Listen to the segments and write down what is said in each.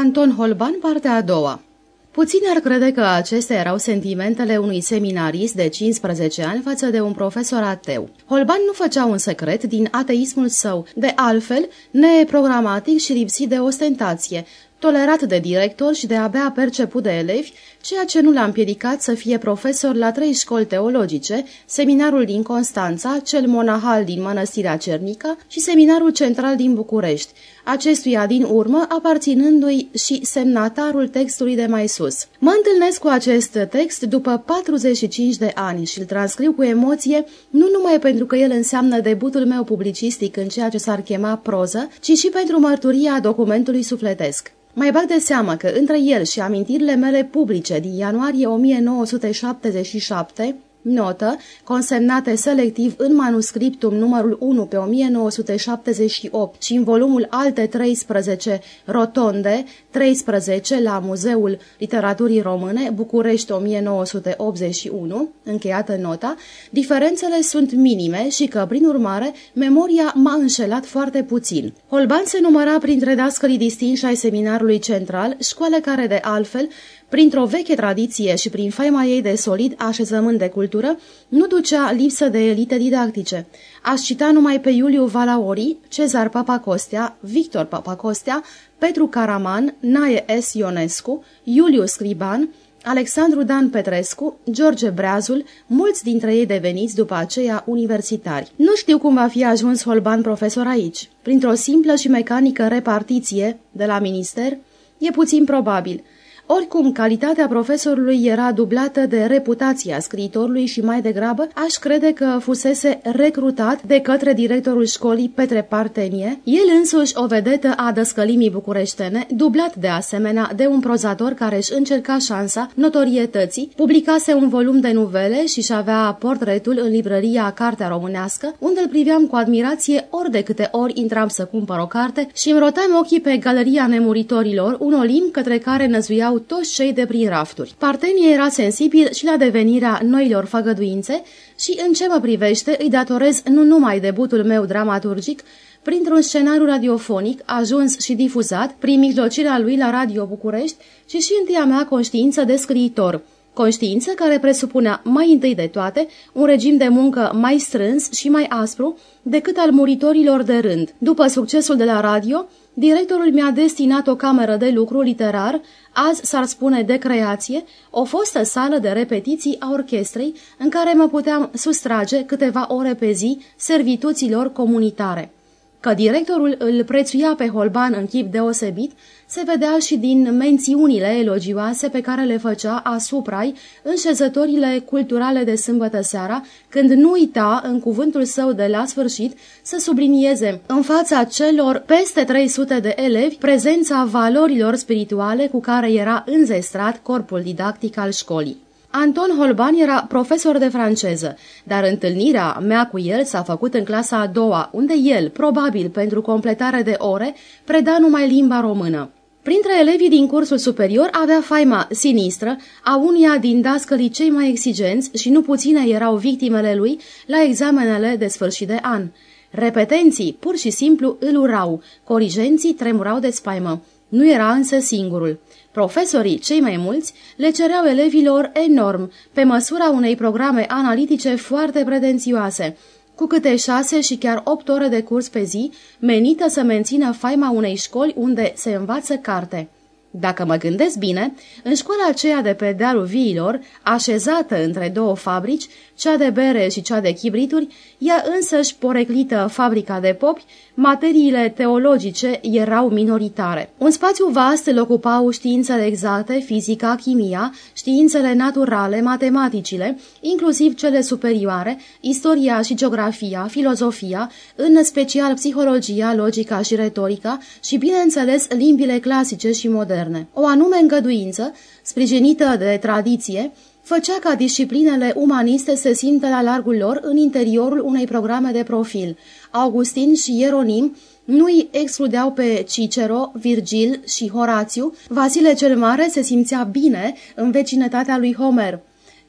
Anton Holban, partea a doua Puțini ar crede că acestea erau sentimentele unui seminarist de 15 ani față de un profesor ateu. Holban nu făcea un secret din ateismul său, de altfel, neprogramatic și lipsit de ostentație, tolerat de director și de abia perceput de elevi, ceea ce nu l-a împiedicat să fie profesor la trei școli teologice, seminarul din Constanța, cel monahal din Mănăstirea Cernica și seminarul central din București, acestuia din urmă aparținându-i și semnatarul textului de mai sus. Mă întâlnesc cu acest text după 45 de ani și îl transcriu cu emoție, nu numai pentru că el înseamnă debutul meu publicistic în ceea ce s-ar chema proză, ci și pentru mărturia documentului sufletesc. Mai bag de seamă că între el și amintirile mele publice din ianuarie 1977, Notă, consemnate selectiv în manuscriptum numărul 1 pe 1978 și în volumul alte 13 rotonde, 13 la Muzeul Literaturii Române, București 1981, încheiată nota, diferențele sunt minime și că, prin urmare, memoria m-a înșelat foarte puțin. Holban se număra printre dascării distinși ai seminarului central, școală care, de altfel, printr-o veche tradiție și prin faima ei de solid așezământ de cultură, nu ducea lipsă de elite didactice. Aș cita numai pe Iuliu Valaori, Cezar Papacostea, Victor Papacostea, Petru Caraman, Nae S. Ionescu, Iuliu Scriban, Alexandru Dan Petrescu, George Breazul, mulți dintre ei deveniți după aceea universitari. Nu știu cum va fi ajuns Holban profesor aici. Printr-o simplă și mecanică repartiție de la minister, e puțin probabil – oricum, calitatea profesorului era dublată de reputația scriitorului și mai degrabă aș crede că fusese recrutat de către directorul școlii Petre Partenie, el însuși o vedetă a dăscălimii bucureștene, dublat de asemenea de un prozator care își încerca șansa notorietății, publicase un volum de nuvele și și avea portretul în librăria Cartea Românească, unde îl priveam cu admirație ori de câte ori intram să cumpăr o carte și îmi roteam ochii pe Galeria Nemuritorilor, un olim către care năzuiau toți cei de prin rafturi. Partenie era sensibil și la devenirea noilor făgăduințe și în ce mă privește îi datorez nu numai debutul meu dramaturgic, printr-un scenariu radiofonic ajuns și difuzat prin mijlocirea lui la Radio București, ci și întâia mea conștiință de scriitor, conștiință care presupunea mai întâi de toate un regim de muncă mai strâns și mai aspru decât al muritorilor de rând. După succesul de la radio, Directorul mi-a destinat o cameră de lucru literar, azi s-ar spune de creație, o fostă sală de repetiții a orchestrei în care mă puteam sustrage câteva ore pe zi servituților comunitare. Că directorul îl prețuia pe Holban în chip deosebit, se vedea și din mențiunile elogioase pe care le făcea asupra în șezătorile culturale de sâmbătă seara, când nu uita în cuvântul său de la sfârșit să sublinieze în fața celor peste 300 de elevi prezența valorilor spirituale cu care era înzestrat corpul didactic al școlii. Anton Holban era profesor de franceză, dar întâlnirea mea cu el s-a făcut în clasa a doua, unde el, probabil pentru completare de ore, preda numai limba română. Printre elevii din cursul superior avea faima sinistră a unia din dascălii cei mai exigenți și nu puține erau victimele lui la examenele de sfârșit de an. Repetenții pur și simplu îl urau, corigenții tremurau de spaimă. Nu era însă singurul. Profesorii, cei mai mulți, le cereau elevilor enorm, pe măsura unei programe analitice foarte pretențioase, cu câte șase și chiar opt ore de curs pe zi, menită să mențină faima unei școli unde se învață carte. Dacă mă gândesc bine, în școala aceea de pe dealul viilor, așezată între două fabrici, cea de bere și cea de chibrituri, ea însăși poreclită fabrica de popi, materiile teologice erau minoritare. Un spațiu vast îl ocupau științele exacte, fizica, chimia, științele naturale, matematicile, inclusiv cele superioare, istoria și geografia, filozofia, în special psihologia, logica și retorica și, bineînțeles, limbile clasice și moderne. O anume îngăduință, sprijinită de tradiție, făcea ca disciplinele umaniste să simtă la largul lor în interiorul unei programe de profil. Augustin și Ieronim nu îi excludeau pe Cicero, Virgil și Horațiu, Vasile cel Mare se simțea bine în vecinătatea lui Homer.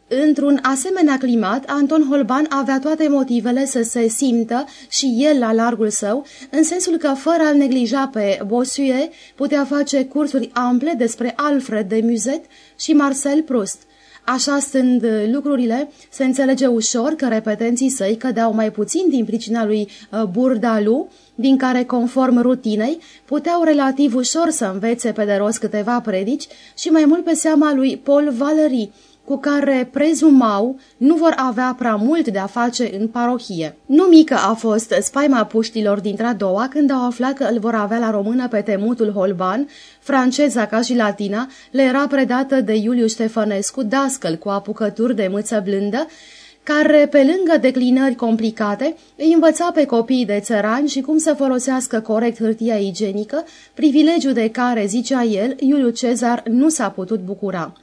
Într-un asemenea climat, Anton Holban avea toate motivele să se simtă și el la largul său, în sensul că, fără a-l neglija pe Bossuet, putea face cursuri ample despre Alfred de Musset și Marcel Proust. Așa stând lucrurile, se înțelege ușor că repetenții săi cădeau mai puțin din pricina lui uh, Burdalu, din care, conform rutinei, puteau relativ ușor să învețe pe de rost câteva predici și mai mult pe seama lui Paul Valery, cu care prezumau nu vor avea prea mult de a face în parohie. Nu mică a fost spaima puștilor dintre a doua când au aflat că îl vor avea la română pe temutul Holban, franceza ca și latina, le era predată de Iuliu Ștefănescu, dascăl cu apucături de mâță blândă, care, pe lângă declinări complicate, îi învăța pe copiii de țărani și cum să folosească corect hârtia igienică, privilegiu de care, zicea el, Iuliu Cezar nu s-a putut bucura.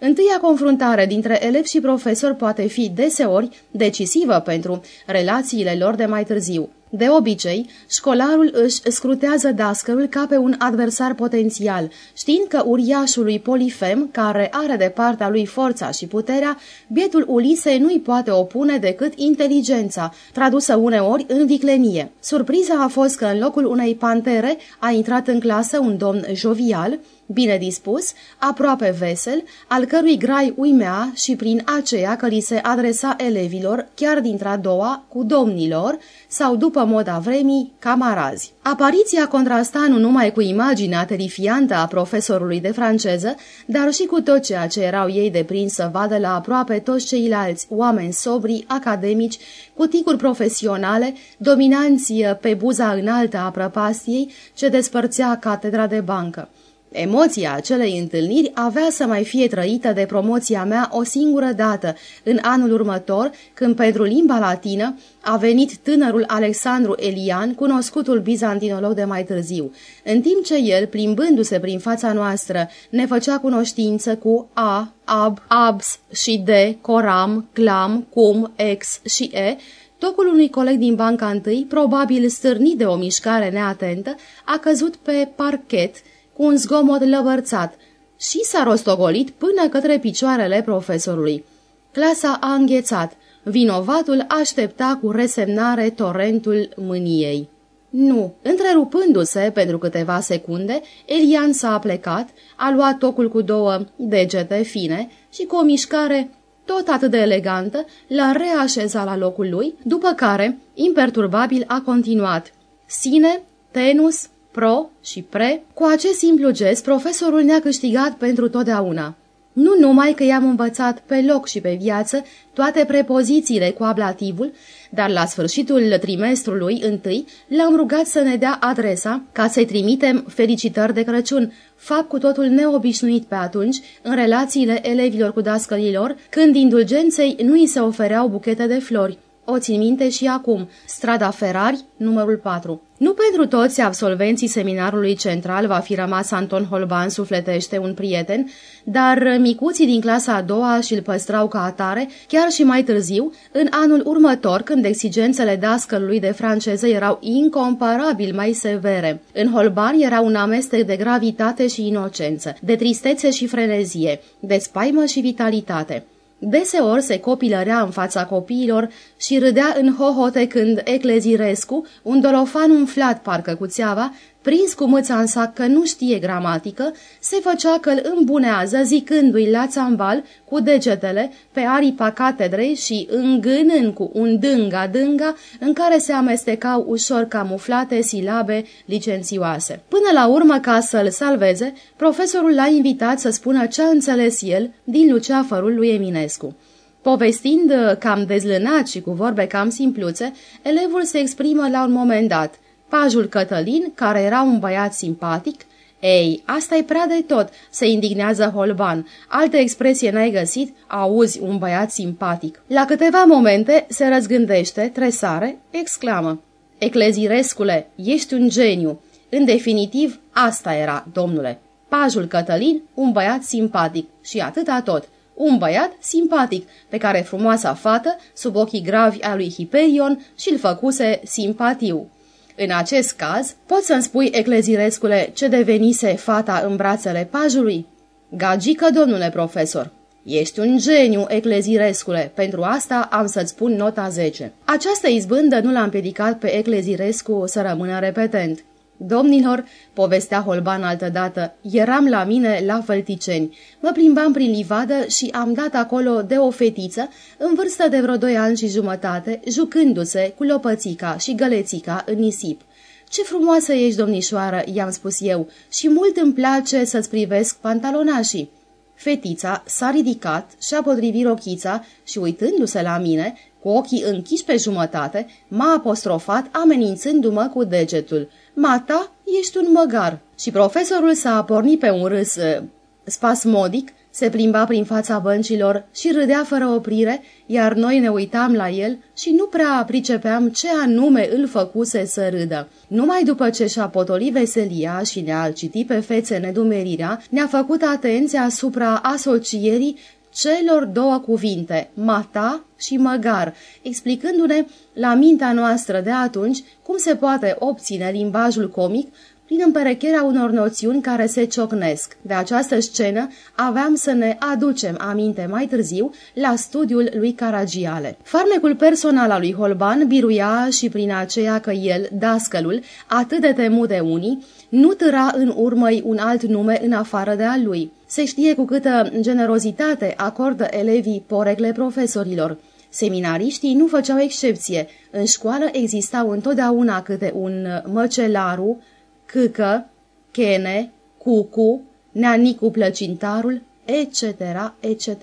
Întâia confruntare dintre elev și profesor poate fi deseori decisivă pentru relațiile lor de mai târziu. De obicei, școlarul își scrutează dascălul ca pe un adversar potențial, știind că uriașului Polifem, care are de partea lui forța și puterea, bietul Ulisei nu-i poate opune decât inteligența, tradusă uneori în viclenie. Surpriza a fost că în locul unei pantere a intrat în clasă un domn jovial, bine dispus, aproape vesel, al cărui grai uimea și prin aceea că li se adresa elevilor, chiar dintre a doua, cu domnilor, sau după moda vremii, camarazi. Apariția contrasta nu numai cu imaginea terifiantă a profesorului de franceză, dar și cu tot ceea ce erau ei de prins să vadă la aproape toți ceilalți oameni sobri, academici, cu ticuri profesionale, dominanți pe buza înaltă a prăpastiei ce despărțea catedra de bancă. Emoția acelei întâlniri avea să mai fie trăită de promoția mea o singură dată, în anul următor, când pentru limba latină a venit tânărul Alexandru Elian, cunoscutul bizantinolog de mai târziu, în timp ce el, plimbându-se prin fața noastră, ne făcea cunoștință cu A, Ab, Abs și D, Coram, Clam, Cum, Ex și E, Tocul unui coleg din banca întâi, probabil stârnit de o mișcare neatentă, a căzut pe parchet, cu un zgomot lăvărțat și s-a rostogolit până către picioarele profesorului. Clasa a înghețat. Vinovatul aștepta cu resemnare torentul mâniei. Nu, întrerupându-se pentru câteva secunde, Elian s-a aplecat, a luat tocul cu două degete fine și cu o mișcare tot atât de elegantă, l-a reașezat la locul lui, după care, imperturbabil, a continuat. Sine, tenus, pro și pre, cu acest simplu gest, profesorul ne-a câștigat pentru totdeauna. Nu numai că i-am învățat pe loc și pe viață toate prepozițiile cu ablativul, dar la sfârșitul trimestrului întâi l-am rugat să ne dea adresa ca să-i trimitem felicitări de Crăciun, fapt cu totul neobișnuit pe atunci în relațiile elevilor cu dascălilor, când indulgenței nu îi se ofereau buchete de flori. O țin minte și acum, strada Ferrari, numărul 4. Nu pentru toți absolvenții seminarului central va fi rămas Anton Holban sufletește un prieten, dar micuții din clasa a doua și-l păstrau ca atare, chiar și mai târziu, în anul următor, când exigențele dascălului de franceză erau incomparabil mai severe. În Holban era un amestec de gravitate și inocență, de tristețe și frenezie, de spaimă și vitalitate. Deseori se copilărea în fața copiilor și râdea în hohote când Eclezirescu, un dolofan umflat parcă cu țeava, prins cu mâța în sac că nu știe gramatică, se făcea că îl îmbunează zicându-i la țambal cu degetele pe aripa catedrei și îngânând cu un dânga-dânga în care se amestecau ușor camuflate silabe licențioase. Până la urmă, ca să-l salveze, profesorul l-a invitat să spună ce a înțeles el din luceafărul lui Eminescu. Povestind cam dezlânat și cu vorbe cam simpluțe, elevul se exprimă la un moment dat – Pajul Cătălin, care era un băiat simpatic, ei, asta e prea de tot, se indignează Holban. Altă expresie n-ai găsit? Auzi un băiat simpatic. La câteva momente se răzgândește, tresare, exclamă. Eclezirescule, ești un geniu. În definitiv, asta era, domnule. Pajul Cătălin, un băiat simpatic și atâta tot. Un băiat simpatic, pe care frumoasa fată, sub ochii gravi a lui Hiperion, și-l făcuse simpatiu. În acest caz, poți să-mi spui, eclezirescule, ce devenise fata în brațele pajului? Gagică, domnule profesor. Ești un geniu, Eclezirescule, pentru asta am să-ți pun nota 10. Această izbândă nu l-a împiedicat pe Eclezirescu să rămână repetent. Domnilor, povestea Holban altădată, eram la mine la Fălticeni. Mă plimbam prin livadă și am dat acolo de o fetiță în vârstă de vreo doi ani și jumătate, jucându-se cu lopățica și gălețica în nisip. Ce frumoasă ești, domnișoară, i-am spus eu, și mult îmi place să-ți privesc pantalonașii. Fetița s-a ridicat și-a potrivit rochița și, uitându-se la mine, cu ochii închiși pe jumătate, m-a apostrofat amenințându-mă cu degetul. Mata, ești un măgar. Și profesorul s-a pornit pe un râs uh, spasmodic, se plimba prin fața băncilor și râdea fără oprire, iar noi ne uitam la el și nu prea pricepeam ce anume îl făcuse să râdă. Numai după ce și-a potolit veselia și ne-a citit pe fețe nedumerirea, ne-a făcut atenția asupra asocierii celor două cuvinte, mata și măgar, explicându-ne la mintea noastră de atunci cum se poate obține limbajul comic prin împerecherea unor noțiuni care se ciocnesc. De această scenă aveam să ne aducem aminte mai târziu la studiul lui Caragiale. Farmecul personal al lui Holban biruia și prin aceea că el, dascălul, atât de temut de unii, nu târa în urmă un alt nume în afară de al lui. Se știe cu câtă generozitate acordă elevii porecle profesorilor. Seminariștii nu făceau excepție. În școală existau întotdeauna câte un măcelaru, câcă, chene, cucu, neanicu plăcintarul, etc., etc.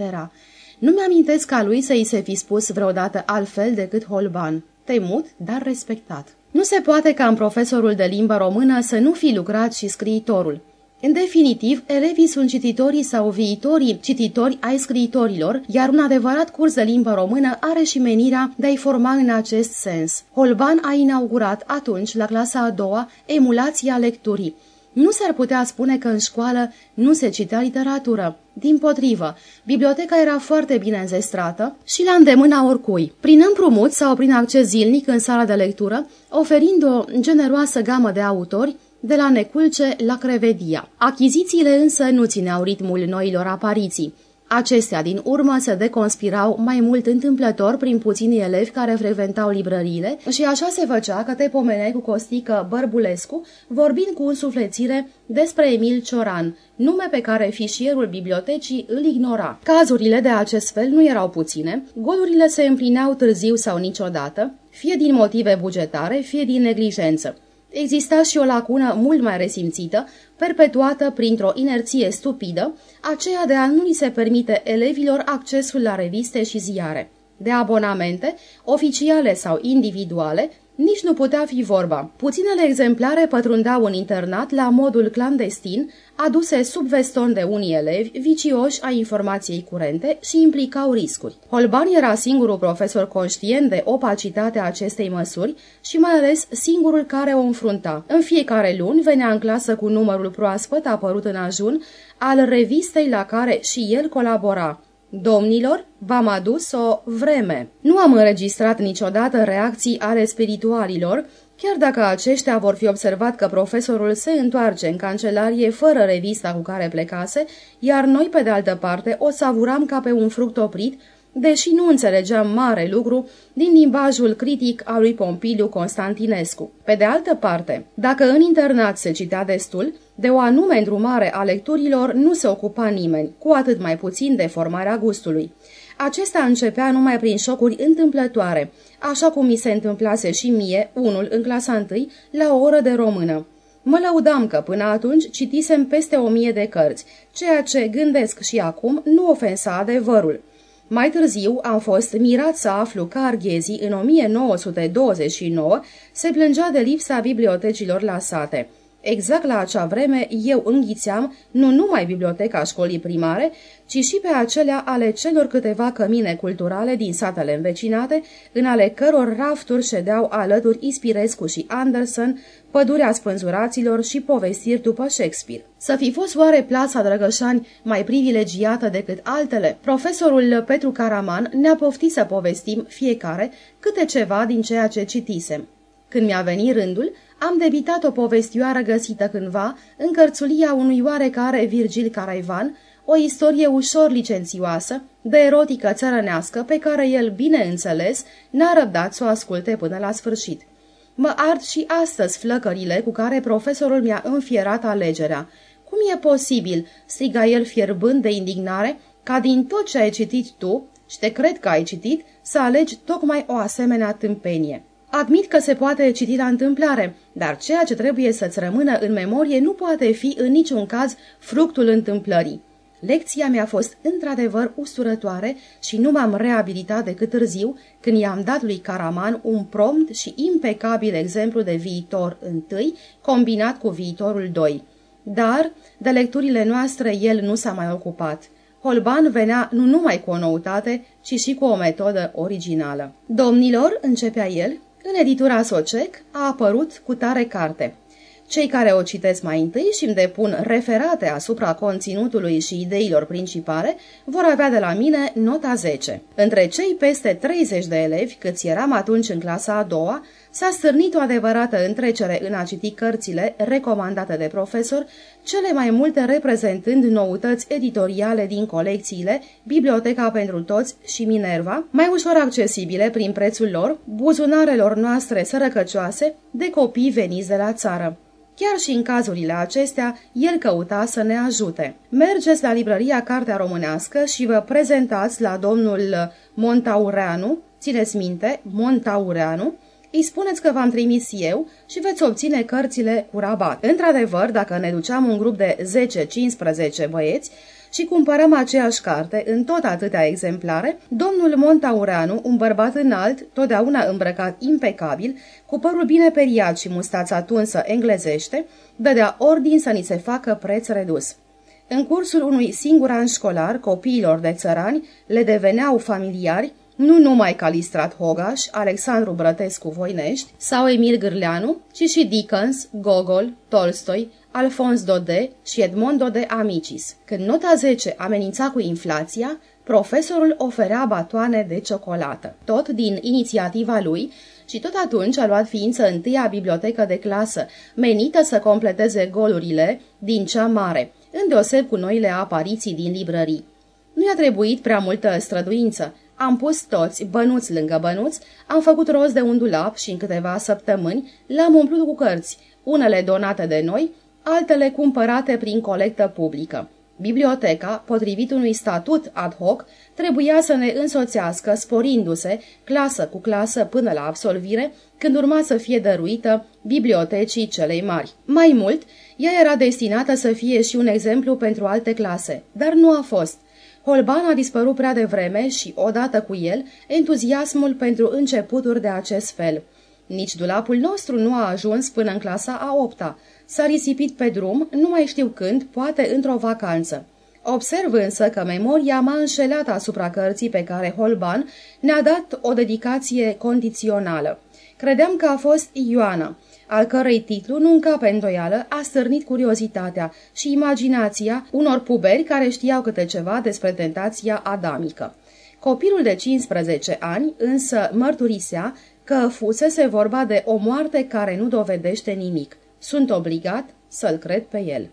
Nu mi-amintesc ca lui să i se fi spus vreodată altfel decât Holban. Temut, dar respectat. Nu se poate ca în profesorul de limbă română să nu fi lucrat și scriitorul. În definitiv, elevii sunt cititorii sau viitorii cititori ai scriitorilor, iar un adevărat curs de limbă română are și menirea de a-i forma în acest sens. Holban a inaugurat atunci, la clasa a doua, emulația lecturii. Nu s-ar putea spune că în școală nu se citea literatură. Din potrivă, biblioteca era foarte bine înzestrată și la îndemâna oricui, prin împrumut sau prin acces zilnic în sala de lectură, oferind o generoasă gamă de autori, de la Neculce la Crevedia. Achizițiile însă nu țineau ritmul noilor apariții. Acestea din urmă se deconspirau mai mult întâmplător prin puțini elevi care frecventau librăriile și așa se făcea că te pomeneai cu Costică Bărbulescu, vorbind cu însuflețire despre Emil Cioran, nume pe care fișierul bibliotecii îl ignora. Cazurile de acest fel nu erau puține, golurile se împlineau târziu sau niciodată, fie din motive bugetare, fie din neglijență exista și o lacună mult mai resimțită, perpetuată printr-o inerție stupidă, aceea de a nu li se permite elevilor accesul la reviste și ziare. De abonamente, oficiale sau individuale, nici nu putea fi vorba. Puținele exemplare pătrundeau în internat la modul clandestin, aduse sub veston de unii elevi, vicioși a informației curente și implicau riscuri. Holban era singurul profesor conștient de opacitatea acestei măsuri și mai ales singurul care o înfrunta. În fiecare luni venea în clasă cu numărul proaspăt apărut în ajun al revistei la care și el colabora. Domnilor, v-am adus o vreme. Nu am înregistrat niciodată reacții ale spiritualilor, chiar dacă aceștia vor fi observat că profesorul se întoarce în cancelarie fără revista cu care plecase, iar noi, pe de altă parte, o savuram ca pe un fruct oprit, deși nu înțelegeam mare lucru din limbajul critic al lui Pompiliu Constantinescu. Pe de altă parte, dacă în internat se citea destul, de o anume îndrumare a lecturilor nu se ocupa nimeni, cu atât mai puțin de formarea gustului. Acesta începea numai prin șocuri întâmplătoare, așa cum mi se întâmplase și mie, unul în clasa întâi, la o oră de română. Mă lăudam că până atunci citisem peste o mie de cărți, ceea ce gândesc și acum nu ofensa adevărul. Mai târziu am fost mirat să aflu că Arghezi, în 1929, se plângea de lipsa bibliotecilor la sate. Exact la acea vreme eu înghițeam nu numai biblioteca școlii primare, ci și pe acelea ale celor câteva cămine culturale din satele învecinate, în ale căror rafturi ședeau alături Ispirescu și Anderson, pădurea spânzuraților și povestiri după Shakespeare. Să fi fost oare plasa Drăgășani mai privilegiată decât altele? Profesorul Petru Caraman ne-a poftit să povestim fiecare câte ceva din ceea ce citisem. Când mi-a venit rândul, am debitat o povestioară găsită cândva în cărțulia unui oarecare Virgil Caraivan, o istorie ușor licențioasă, de erotică țărănească, pe care el, bineînțeles, n-a răbdat să o asculte până la sfârșit. Mă ard și astăzi flăcările cu care profesorul mi-a înfierat alegerea. Cum e posibil?" striga el fierbând de indignare, ca din tot ce ai citit tu, și te cred că ai citit, să alegi tocmai o asemenea tâmpenie. Admit că se poate citi la întâmplare, dar ceea ce trebuie să-ți rămână în memorie nu poate fi în niciun caz fructul întâmplării. Lecția mi-a fost într-adevăr usturătoare și nu m-am reabilitat decât târziu, când i-am dat lui Caraman un prompt și impecabil exemplu de viitor întâi, combinat cu viitorul doi. Dar, de lecturile noastre, el nu s-a mai ocupat. Holban venea nu numai cu o noutate, ci și cu o metodă originală. Domnilor, începea el, în editura Socec a apărut cu tare carte. Cei care o citesc mai întâi și îmi depun referate asupra conținutului și ideilor principale vor avea de la mine nota 10. Între cei peste 30 de elevi, câți eram atunci în clasa a doua, s-a stârnit o adevărată întrecere în a citi cărțile recomandate de profesor, cele mai multe reprezentând noutăți editoriale din colecțiile Biblioteca pentru Toți și Minerva, mai ușor accesibile prin prețul lor, buzunarelor noastre sărăcăcioase de copii veniți de la țară. Chiar și în cazurile acestea, el căuta să ne ajute. Mergeți la librăria Cartea Românească și vă prezentați la domnul Montaureanu, țineți minte, Montaureanu, îi spuneți că v-am trimis eu și veți obține cărțile cu rabat. Într-adevăr, dacă ne duceam un grup de 10-15 băieți, și cumpărăm aceeași carte în tot atâtea exemplare, domnul Montaureanu, un bărbat înalt, totdeauna îmbrăcat impecabil, cu părul bine periat și mustața tunsă englezește, dădea ordin să ni se facă preț redus. În cursul unui singur an școlar, copiilor de țărani le deveneau familiari, nu numai Calistrat Hogaș, Alexandru Brătescu Voinești sau Emil Gârleanu, ci și Dickens, Gogol, Tolstoi, Alphonse Dode și Edmondo de Amicis. Când nota 10 amenința cu inflația, profesorul oferea batoane de ciocolată. Tot din inițiativa lui și tot atunci a luat ființă întâia bibliotecă de clasă, menită să completeze golurile din cea mare, îndeoseb cu noile apariții din librării. Nu i-a trebuit prea multă străduință. Am pus toți bănuți lângă bănuți, am făcut rost de un dulap și în câteva săptămâni l-am umplut cu cărți, unele donate de noi, altele cumpărate prin colectă publică. Biblioteca, potrivit unui statut ad hoc, trebuia să ne însoțească, sporindu-se, clasă cu clasă până la absolvire, când urma să fie dăruită bibliotecii celei mari. Mai mult, ea era destinată să fie și un exemplu pentru alte clase, dar nu a fost. Holban a dispărut prea devreme și, odată cu el, entuziasmul pentru începuturi de acest fel. Nici dulapul nostru nu a ajuns până în clasa a opta, S-a risipit pe drum, nu mai știu când, poate într-o vacanță. Observ însă că memoria m-a înșelat asupra cărții pe care Holban ne-a dat o dedicație condițională. Credeam că a fost Ioana, al cărei titlu, nu încape îndoială, a stârnit curiozitatea și imaginația unor puberi care știau câte ceva despre tentația adamică. Copilul de 15 ani însă mărturisea că fusese vorba de o moarte care nu dovedește nimic. Sunt obligat să-l cred pe el.